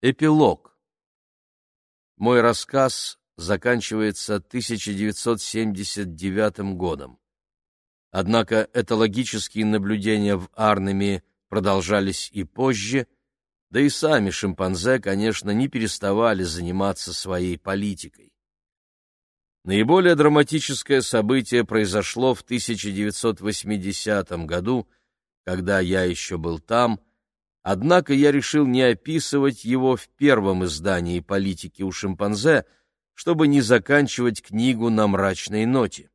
Эпилог. Мой рассказ заканчивается 1979 годом. Однако этологические наблюдения в Арнеме продолжались и позже, да и сами шимпанзе, конечно, не переставали заниматься своей политикой. Наиболее драматическое событие произошло в 1980 году, когда я еще был там, однако я решил не описывать его в первом издании «Политики у шимпанзе», чтобы не заканчивать книгу на мрачной ноте.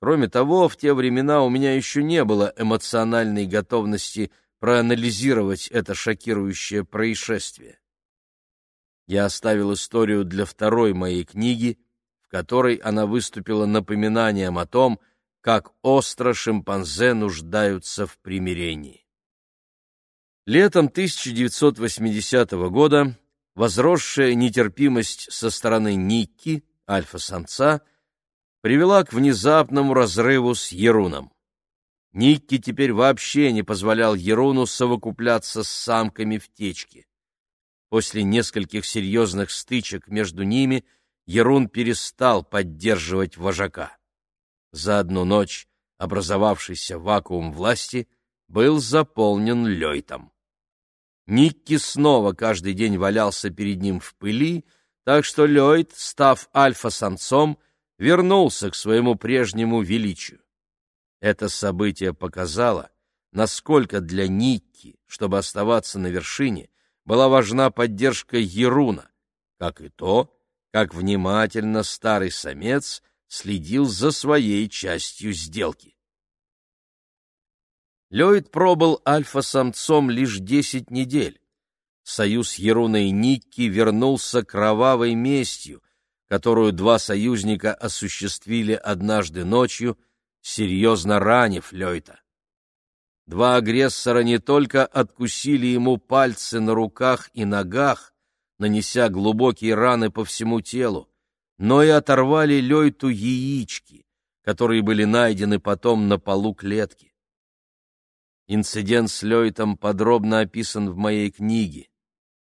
Кроме того, в те времена у меня еще не было эмоциональной готовности проанализировать это шокирующее происшествие. Я оставил историю для второй моей книги, в которой она выступила напоминанием о том, как остро шимпанзе нуждаются в примирении. Летом 1980 года возросшая нетерпимость со стороны Никки, альфа-самца, привела к внезапному разрыву с Еруном. Никки теперь вообще не позволял Еруну совокупляться с самками в течке. После нескольких серьезных стычек между ними Ерун перестал поддерживать вожака. За одну ночь образовавшийся вакуум власти был заполнен Лейтом. Никки снова каждый день валялся перед ним в пыли, так что Ллойд, став альфа-самцом, вернулся к своему прежнему величию. Это событие показало, насколько для Никки, чтобы оставаться на вершине, была важна поддержка Еруна, как и то, как внимательно старый самец следил за своей частью сделки. Ллойд пробыл альфа-самцом лишь десять недель. Союз Еруна и Никки вернулся кровавой местью, которую два союзника осуществили однажды ночью, серьезно ранив Лёйта. Два агрессора не только откусили ему пальцы на руках и ногах, нанеся глубокие раны по всему телу, но и оторвали Лёйту яички, которые были найдены потом на полу клетки. Инцидент с Лёйтом подробно описан в моей книге.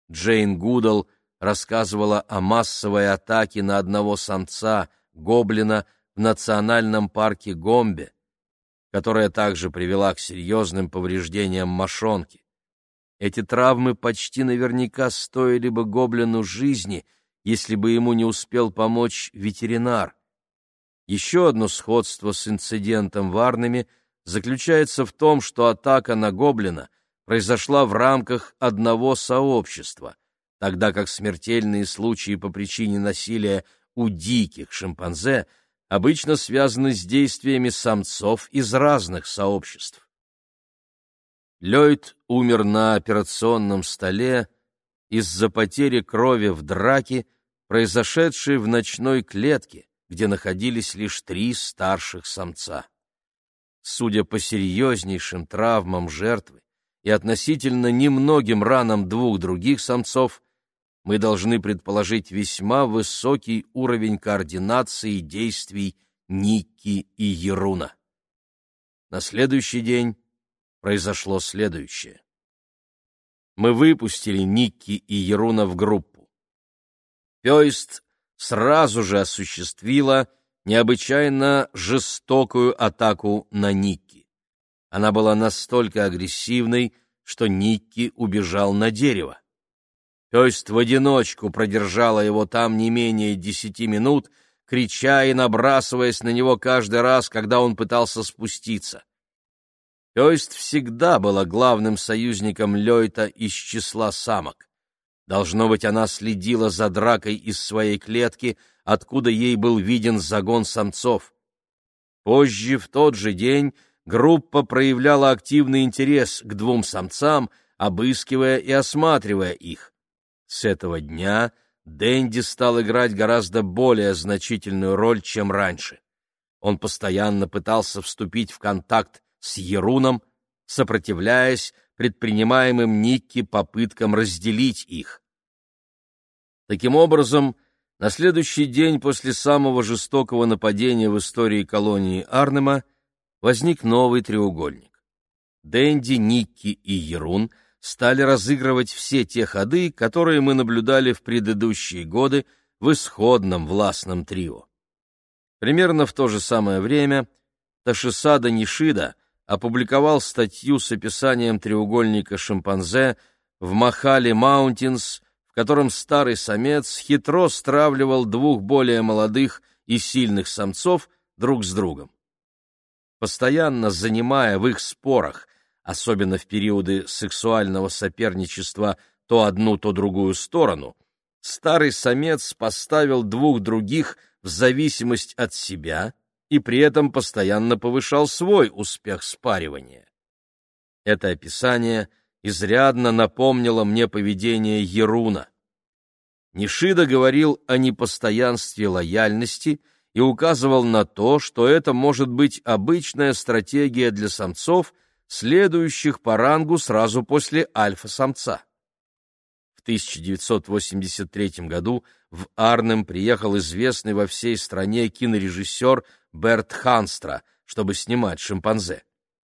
Джейн Гудал — рассказывала о массовой атаке на одного самца, гоблина, в национальном парке Гомбе, которая также привела к серьезным повреждениям мошонки. Эти травмы почти наверняка стоили бы гоблину жизни, если бы ему не успел помочь ветеринар. Еще одно сходство с инцидентом в Арнеме заключается в том, что атака на гоблина произошла в рамках одного сообщества — тогда как смертельные случаи по причине насилия у диких шимпанзе обычно связаны с действиями самцов из разных сообществ. Ллойд умер на операционном столе из-за потери крови в драке, произошедшей в ночной клетке, где находились лишь три старших самца. Судя по серьезнейшим травмам жертвы и относительно немногим ранам двух других самцов, мы должны предположить весьма высокий уровень координации действий Никки и Еруна. На следующий день произошло следующее. Мы выпустили Никки и Еруна в группу. Пёйст сразу же осуществила необычайно жестокую атаку на Никки. Она была настолько агрессивной, что Никки убежал на дерево. Пёсть в одиночку продержала его там не менее десяти минут, крича и набрасываясь на него каждый раз, когда он пытался спуститься. Пёсть всегда была главным союзником Лёйта из числа самок. Должно быть, она следила за дракой из своей клетки, откуда ей был виден загон самцов. Позже, в тот же день, группа проявляла активный интерес к двум самцам, обыскивая и осматривая их. С этого дня Дэнди стал играть гораздо более значительную роль, чем раньше. Он постоянно пытался вступить в контакт с Еруном, сопротивляясь предпринимаемым Никки попыткам разделить их. Таким образом, на следующий день после самого жестокого нападения в истории колонии Арнема возник новый треугольник. Дэнди, Никки и Ерун стали разыгрывать все те ходы, которые мы наблюдали в предыдущие годы в исходном властном трио. Примерно в то же самое время Ташисада Нишида опубликовал статью с описанием треугольника шимпанзе в Махали Маунтинс, в котором старый самец хитро стравливал двух более молодых и сильных самцов друг с другом. Постоянно занимая в их спорах, особенно в периоды сексуального соперничества, то одну, то другую сторону, старый самец поставил двух других в зависимость от себя и при этом постоянно повышал свой успех спаривания. Это описание изрядно напомнило мне поведение Еруна. Нишида говорил о непостоянстве лояльности и указывал на то, что это может быть обычная стратегия для самцов, следующих по рангу сразу после альфа-самца. В 1983 году в Арнем приехал известный во всей стране кинорежиссер Берт Ханстра, чтобы снимать шимпанзе.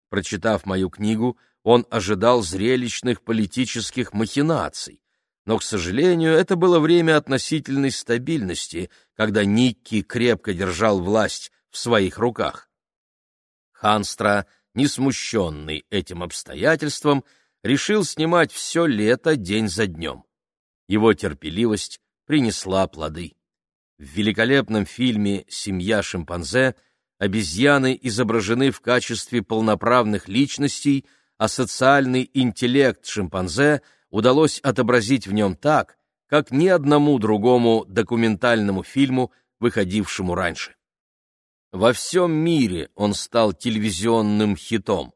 Прочитав мою книгу, он ожидал зрелищных политических махинаций. Но, к сожалению, это было время относительной стабильности, когда Никки крепко держал власть в своих руках. Ханстра, не смущенный этим обстоятельством, решил снимать все лето день за днем. Его терпеливость принесла плоды. В великолепном фильме «Семья шимпанзе» обезьяны изображены в качестве полноправных личностей, а социальный интеллект шимпанзе удалось отобразить в нем так, как ни одному другому документальному фильму, выходившему раньше. Во всем мире он стал телевизионным хитом.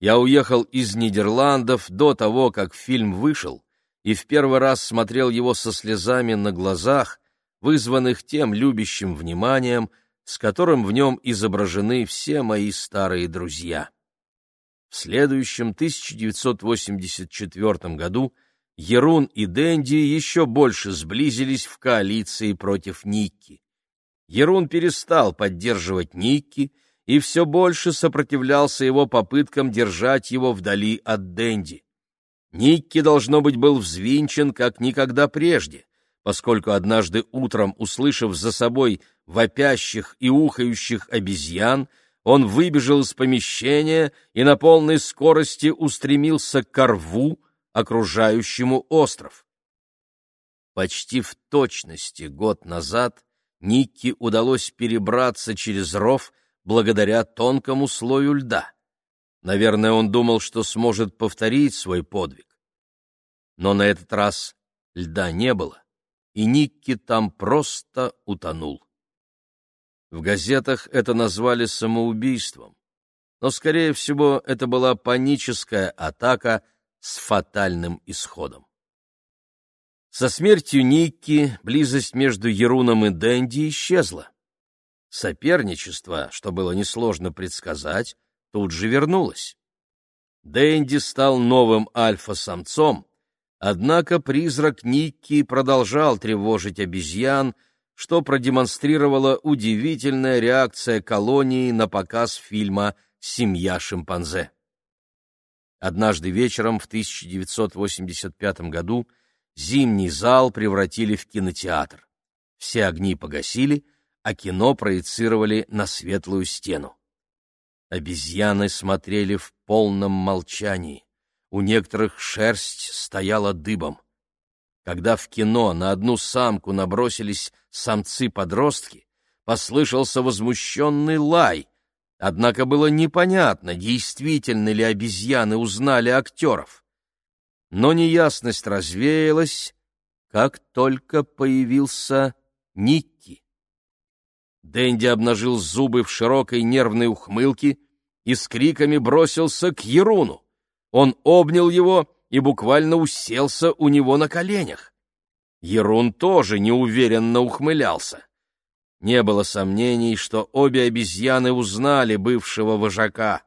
Я уехал из Нидерландов до того, как фильм вышел, и в первый раз смотрел его со слезами на глазах, вызванных тем любящим вниманием, с которым в нем изображены все мои старые друзья. В следующем 1984 году Ерун и Дэнди еще больше сблизились в коалиции против Никки. Ерун перестал поддерживать Никки и все больше сопротивлялся его попыткам держать его вдали от Дэнди. Никки, должно быть, был взвинчен как никогда прежде, поскольку однажды утром, услышав за собой вопящих и ухающих обезьян, он выбежал из помещения и на полной скорости устремился к рву, окружающему остров. Почти в точности год назад Никки удалось перебраться через ров благодаря тонкому слою льда. Наверное, он думал, что сможет повторить свой подвиг. Но на этот раз льда не было, и Никки там просто утонул. В газетах это назвали самоубийством, но, скорее всего, это была паническая атака с фатальным исходом. Со смертью Никки близость между Еруном и Дэнди исчезла. Соперничество, что было несложно предсказать, тут же вернулось. Дэнди стал новым альфа-самцом, однако призрак Никки продолжал тревожить обезьян, что продемонстрировала удивительная реакция колонии на показ фильма «Семья шимпанзе». Однажды вечером в 1985 году зимний зал превратили в кинотеатр. Все огни погасили, а кино проецировали на светлую стену. Обезьяны смотрели в полном молчании. У некоторых шерсть стояла дыбом. Когда в кино на одну самку набросились самцы-подростки, послышался возмущенный лай, однако было непонятно, действительно ли обезьяны узнали актеров. Но неясность развеялась, как только появился Никки. Дэнди обнажил зубы в широкой нервной ухмылке и с криками бросился к Еруну. Он обнял его и буквально уселся у него на коленях. Ерун тоже неуверенно ухмылялся. Не было сомнений, что обе обезьяны узнали бывшего вожака.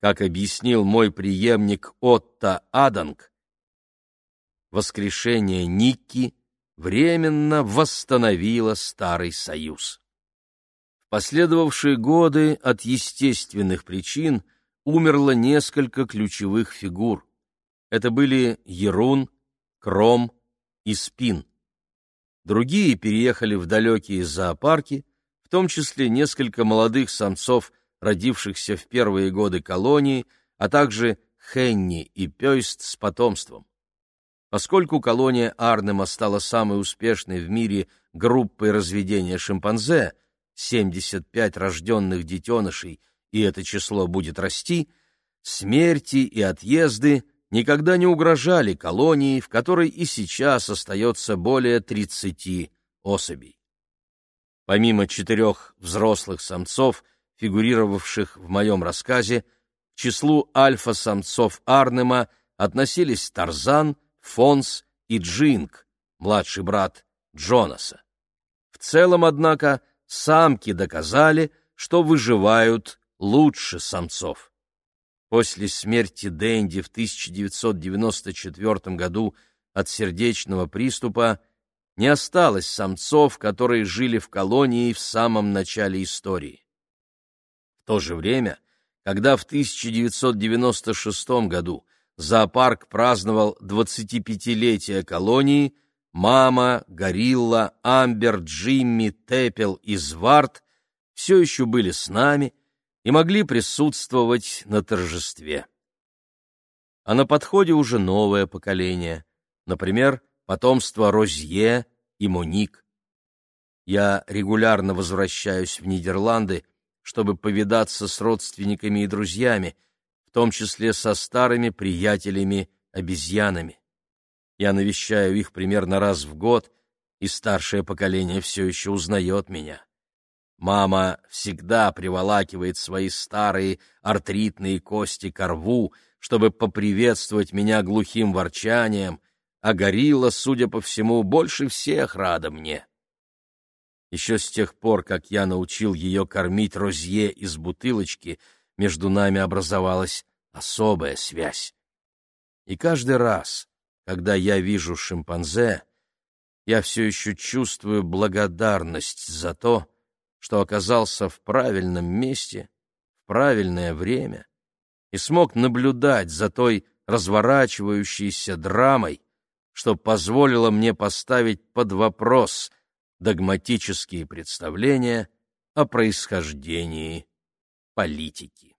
Как объяснил мой преемник Отто Аданг, воскрешение Никки временно восстановило Старый Союз. В последовавшие годы от естественных причин умерло несколько ключевых фигур. Это были Ерун, Кром и Спин. Другие переехали в далекие зоопарки, в том числе несколько молодых самцов, родившихся в первые годы колонии, а также Хенни и Пёйст с потомством. Поскольку колония Арнема стала самой успешной в мире группой разведения шимпанзе, 75 рожденных детенышей, и это число будет расти, смерти и отъезды никогда не угрожали колонии, в которой и сейчас остается более 30 особей. Помимо четырех взрослых самцов, фигурировавших в моем рассказе, к числу альфа-самцов Арнема относились Тарзан, Фонс и Джинг, младший брат Джонаса. В целом, однако, самки доказали, что выживают лучше самцов. После смерти Дэнди в 1994 году от сердечного приступа не осталось самцов, которые жили в колонии в самом начале истории. В то же время, когда в 1996 году зоопарк праздновал 25-летие колонии, мама, горилла, Амбер, Джимми, Тепел и Зварт все еще были с нами и могли присутствовать на торжестве. А на подходе уже новое поколение, например, потомство Розье и Моник. Я регулярно возвращаюсь в Нидерланды, чтобы повидаться с родственниками и друзьями, том числе со старыми приятелями-обезьянами. Я навещаю их примерно раз в год, и старшее поколение все еще узнает меня. Мама всегда приволакивает свои старые артритные кости к рву, чтобы поприветствовать меня глухим ворчанием, а горилла, судя по всему, больше всех рада мне. Еще с тех пор, как я научил ее кормить розье из бутылочки — между нами образовалась особая связь. И каждый раз, когда я вижу шимпанзе, я все еще чувствую благодарность за то, что оказался в правильном месте, в правильное время и смог наблюдать за той разворачивающейся драмой, что позволило мне поставить под вопрос догматические представления о происхождении политики.